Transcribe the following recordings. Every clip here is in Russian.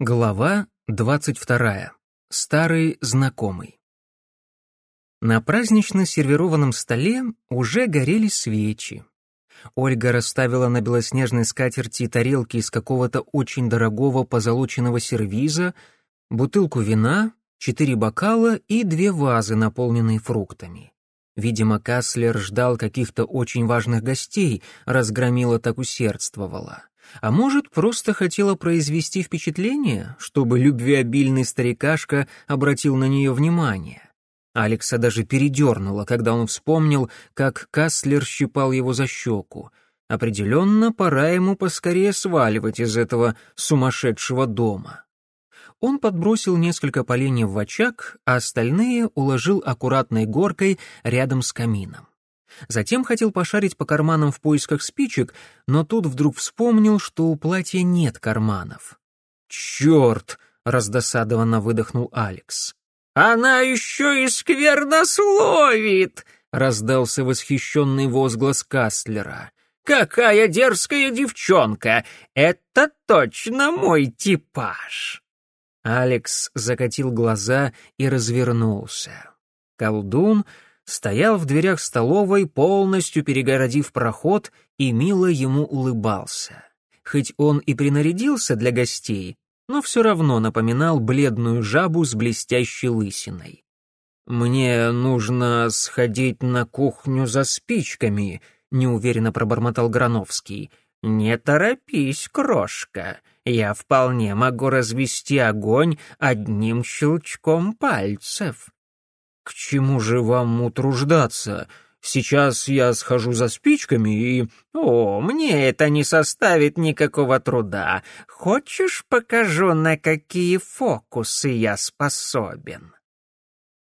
Глава двадцать вторая. Старый знакомый. На празднично сервированном столе уже горели свечи. Ольга расставила на белоснежной скатерти тарелки из какого-то очень дорогого позолоченного сервиза, бутылку вина, четыре бокала и две вазы, наполненные фруктами. Видимо, Каслер ждал каких-то очень важных гостей, разгромила так усердствовала. А может, просто хотела произвести впечатление, чтобы любвеобильный старикашка обратил на нее внимание. Алекса даже передернуло, когда он вспомнил, как Каслер щипал его за щеку. Определенно, пора ему поскорее сваливать из этого сумасшедшего дома. Он подбросил несколько поленьев в очаг, а остальные уложил аккуратной горкой рядом с камином. Затем хотел пошарить по карманам в поисках спичек, но тут вдруг вспомнил, что у платья нет карманов. «Черт!» — раздосадованно выдохнул Алекс. «Она еще и сквернословит!» — раздался восхищенный возглас Кастлера. «Какая дерзкая девчонка! Это точно мой типаж!» Алекс закатил глаза и развернулся. Колдун стоял в дверях столовой, полностью перегородив проход, и мило ему улыбался. Хоть он и принарядился для гостей, но все равно напоминал бледную жабу с блестящей лысиной. «Мне нужно сходить на кухню за спичками», — неуверенно пробормотал Грановский. «Не торопись, крошка, я вполне могу развести огонь одним щелчком пальцев». «К чему же вам утруждаться? Сейчас я схожу за спичками и...» «О, мне это не составит никакого труда. Хочешь, покажу, на какие фокусы я способен?»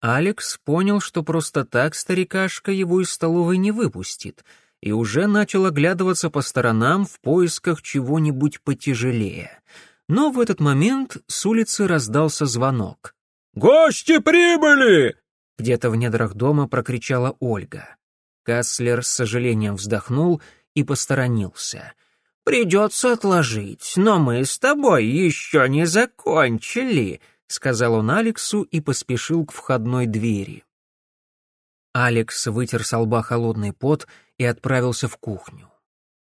Алекс понял, что просто так старикашка его из столовой не выпустит, и уже начал оглядываться по сторонам в поисках чего-нибудь потяжелее. Но в этот момент с улицы раздался звонок. «Гости прибыли!» Где-то в недрах дома прокричала Ольга. Каслер с сожалением вздохнул и посторонился. «Придется отложить, но мы с тобой еще не закончили», — сказал он Алексу и поспешил к входной двери. Алекс вытер с лба холодный пот и отправился в кухню.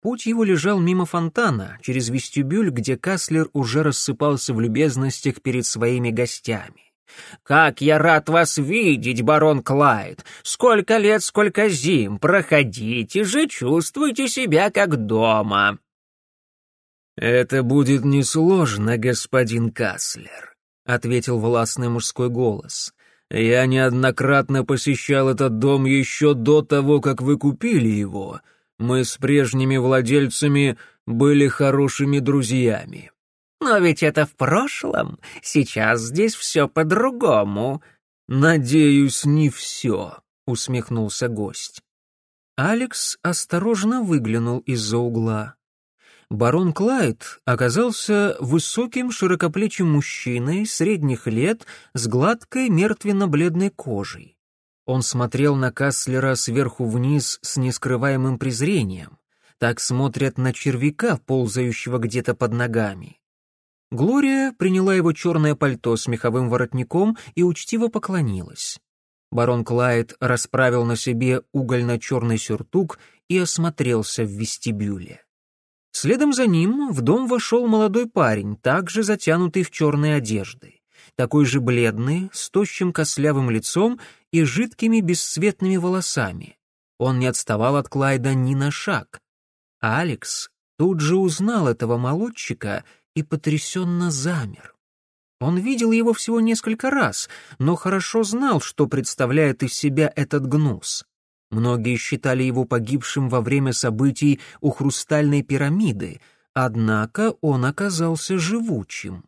Путь его лежал мимо фонтана, через вестибюль, где Каслер уже рассыпался в любезностях перед своими гостями. «Как я рад вас видеть, барон Клайд! Сколько лет, сколько зим! Проходите же, чувствуйте себя как дома!» «Это будет несложно, господин Каслер», — ответил властный мужской голос. «Я неоднократно посещал этот дом еще до того, как вы купили его. Мы с прежними владельцами были хорошими друзьями. Но ведь это в прошлом. Сейчас здесь все по-другому. Надеюсь, не все, усмехнулся гость. Алекс осторожно выглянул из-за угла. Барон Клайд оказался высоким широкоплечим мужчиной средних лет с гладкой мертвенно-бледной кожей. Он смотрел на Каслера сверху вниз с нескрываемым презрением. Так смотрят на червяка, ползающего где-то под ногами. Глория приняла его черное пальто с меховым воротником и учтиво поклонилась. Барон Клайд расправил на себе угольно-черный сюртук и осмотрелся в вестибюле. Следом за ним в дом вошел молодой парень, также затянутый в черные одежды, такой же бледный, с тощим кослявым лицом и жидкими бесцветными волосами. Он не отставал от Клайда ни на шаг. А Алекс тут же узнал этого молодчика и потрясенно замер. Он видел его всего несколько раз, но хорошо знал, что представляет из себя этот гнус. Многие считали его погибшим во время событий у Хрустальной пирамиды, однако он оказался живучим.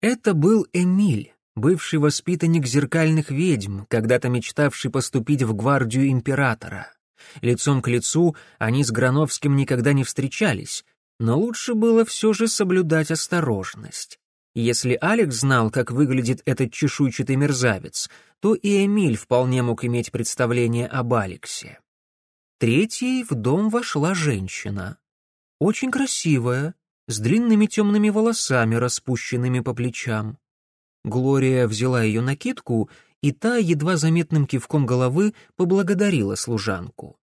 Это был Эмиль, бывший воспитанник зеркальных ведьм, когда-то мечтавший поступить в гвардию императора. Лицом к лицу они с Грановским никогда не встречались, но лучше было все же соблюдать осторожность. Если Алекс знал, как выглядит этот чешуйчатый мерзавец, то и Эмиль вполне мог иметь представление об Алексе. Третьей в дом вошла женщина. Очень красивая, с длинными темными волосами, распущенными по плечам. Глория взяла ее накидку, и та, едва заметным кивком головы, поблагодарила служанку.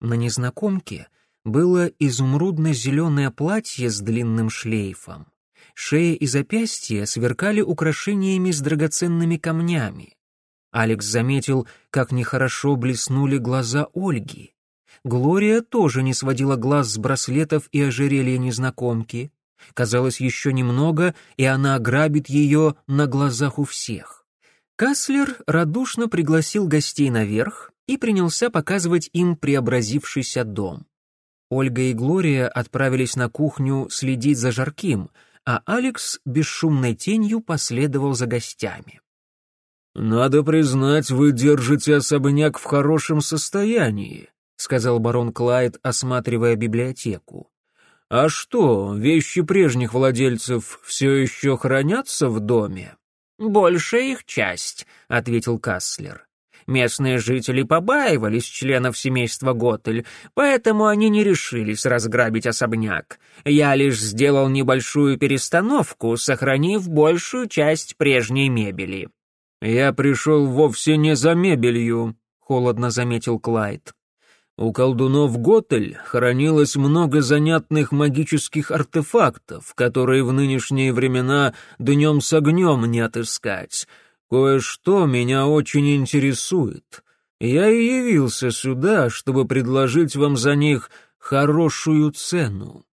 На незнакомке было изумрудно-зеленое платье с длинным шлейфом. Шея и запястья сверкали украшениями с драгоценными камнями. Алекс заметил, как нехорошо блеснули глаза Ольги. Глория тоже не сводила глаз с браслетов и ожерелья незнакомки. Казалось, еще немного, и она ограбит ее на глазах у всех. Каслер радушно пригласил гостей наверх и принялся показывать им преобразившийся дом. Ольга и Глория отправились на кухню следить за жарким, а Алекс бесшумной тенью последовал за гостями. «Надо признать, вы держите особняк в хорошем состоянии», сказал барон Клайд, осматривая библиотеку. «А что, вещи прежних владельцев все еще хранятся в доме?» «Большая их часть», — ответил Каслер. Местные жители побаивались членов семейства Готель, поэтому они не решились разграбить особняк. Я лишь сделал небольшую перестановку, сохранив большую часть прежней мебели. «Я пришел вовсе не за мебелью», — холодно заметил Клайд. У колдунов Готель хранилось много занятных магических артефактов, которые в нынешние времена днем с огнем не отыскать. Кое-что меня очень интересует. Я и явился сюда, чтобы предложить вам за них хорошую цену».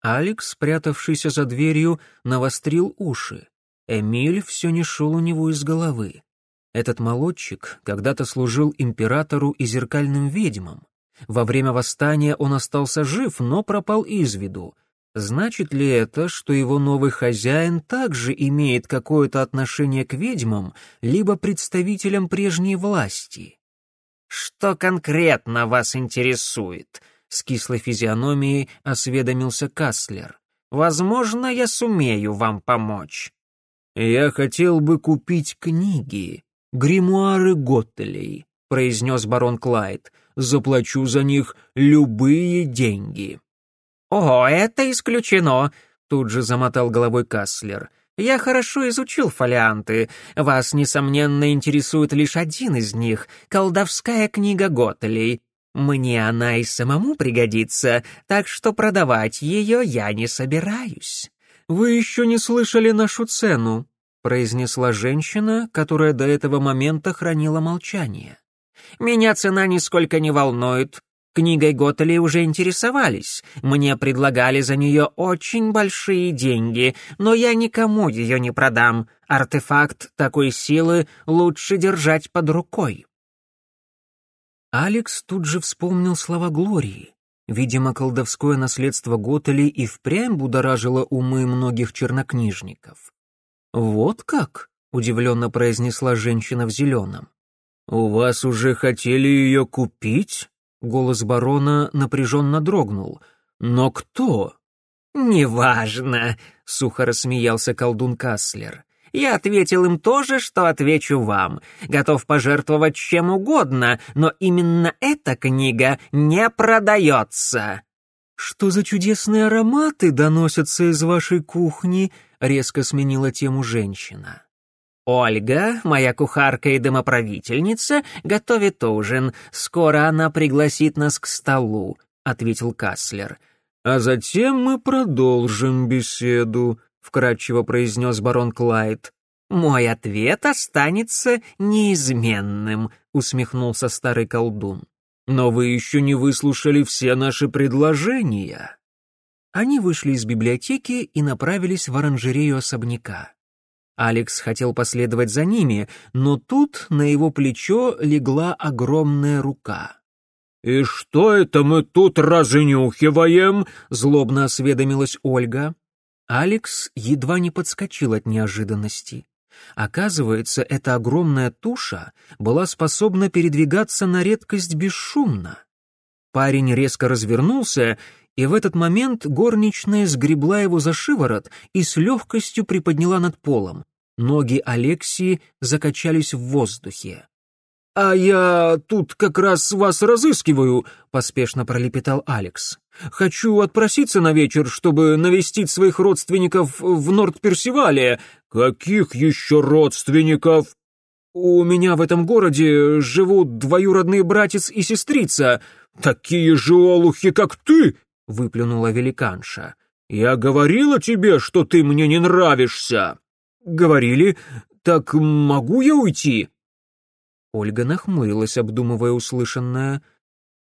Алекс, спрятавшийся за дверью, навострил уши. Эмиль все не шел у него из головы. Этот молодчик когда-то служил императору и зеркальным ведьмам. Во время восстания он остался жив, но пропал из виду. Значит ли это, что его новый хозяин также имеет какое-то отношение к ведьмам, либо представителям прежней власти? «Что конкретно вас интересует?» — с кислой физиономией осведомился Каслер. «Возможно, я сумею вам помочь». «Я хотел бы купить книги, гримуары Готтелей», — произнес барон Клайд. «Заплачу за них любые деньги». «О, это исключено!» — тут же замотал головой Каслер. «Я хорошо изучил фолианты. Вас, несомненно, интересует лишь один из них — колдовская книга Готелей. Мне она и самому пригодится, так что продавать ее я не собираюсь». «Вы еще не слышали нашу цену», — произнесла женщина, которая до этого момента хранила молчание. «Меня цена нисколько не волнует. Книгой Готели уже интересовались. Мне предлагали за нее очень большие деньги, но я никому ее не продам. Артефакт такой силы лучше держать под рукой. Алекс тут же вспомнил слова Глории. Видимо, колдовское наследство Готели и впрямь будоражило умы многих чернокнижников. «Вот как?» — удивленно произнесла женщина в зеленом. «У вас уже хотели ее купить?» Голос барона напряженно дрогнул. «Но кто?» «Неважно», — сухо рассмеялся колдун Каслер. «Я ответил им то же, что отвечу вам. Готов пожертвовать чем угодно, но именно эта книга не продается». «Что за чудесные ароматы доносятся из вашей кухни?» — резко сменила тему женщина. Ольга, моя кухарка и домоправительница, готовит ужин. Скоро она пригласит нас к столу», — ответил Каслер. «А затем мы продолжим беседу», — вкратчиво произнес барон Клайд. «Мой ответ останется неизменным», — усмехнулся старый колдун. «Но вы еще не выслушали все наши предложения». Они вышли из библиотеки и направились в оранжерею особняка. Алекс хотел последовать за ними, но тут на его плечо легла огромная рука. «И что это мы тут разнюхиваем?» — злобно осведомилась Ольга. Алекс едва не подскочил от неожиданности. Оказывается, эта огромная туша была способна передвигаться на редкость бесшумно. Парень резко развернулся и в этот момент горничная сгребла его за шиворот и с легкостью приподняла над полом. Ноги Алексии закачались в воздухе. «А я тут как раз вас разыскиваю», — поспешно пролепетал Алекс. «Хочу отпроситься на вечер, чтобы навестить своих родственников в Норд-Персивале». «Каких еще родственников?» «У меня в этом городе живут двоюродные братец и сестрица». «Такие же олухи, как ты!» — выплюнула великанша. «Я говорила тебе, что ты мне не нравишься!» «Говорили. Так могу я уйти?» Ольга нахмурилась, обдумывая услышанное.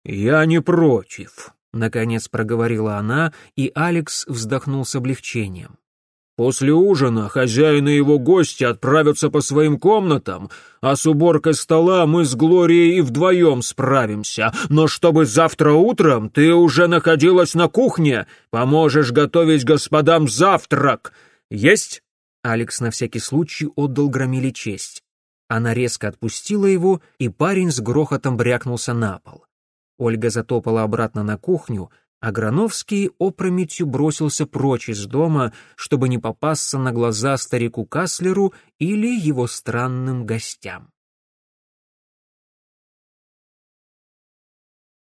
«Я не против», — наконец проговорила она, и Алекс вздохнул с облегчением. «После ужина хозяин и его гости отправятся по своим комнатам, а с уборкой стола мы с Глорией и вдвоем справимся. Но чтобы завтра утром ты уже находилась на кухне, поможешь готовить господам завтрак. Есть?» Алекс на всякий случай отдал громиле честь. Она резко отпустила его, и парень с грохотом брякнулся на пол. Ольга затопала обратно на кухню, а Грановский опрометью бросился прочь из дома, чтобы не попасться на глаза старику Каслеру или его странным гостям.